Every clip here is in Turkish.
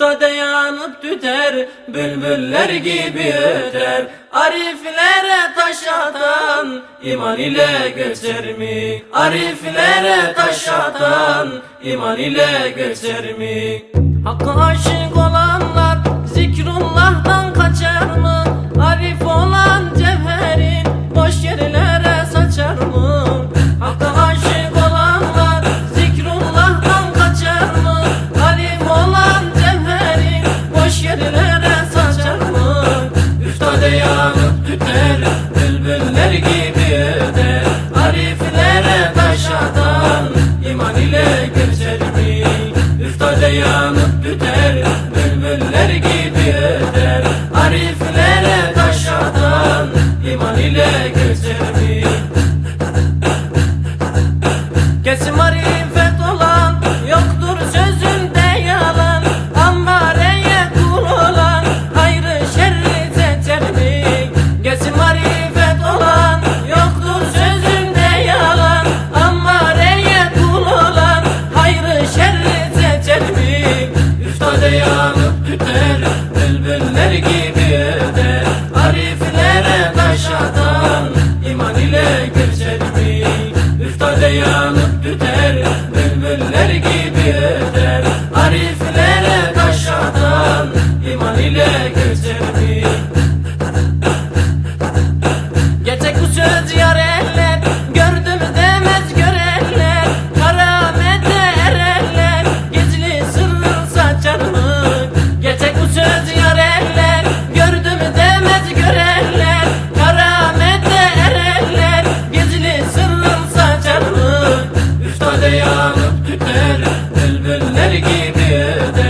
Yurtta dayanıp tüter Bülbüller gibi öter Ariflere taş atan iman ile göçer mi? Ariflere taş atan iman ile göçer mi? Hakkı aşık olan Nella Del Delbeler, delbeler gibi de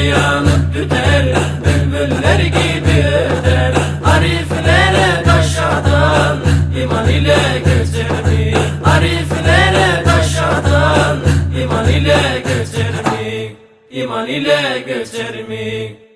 yanıp tüter Bülbüller gibi öter. Ariflere taşadan iman ile götürdü Ariflere taşadan iman ile götürdü İman ile götürdü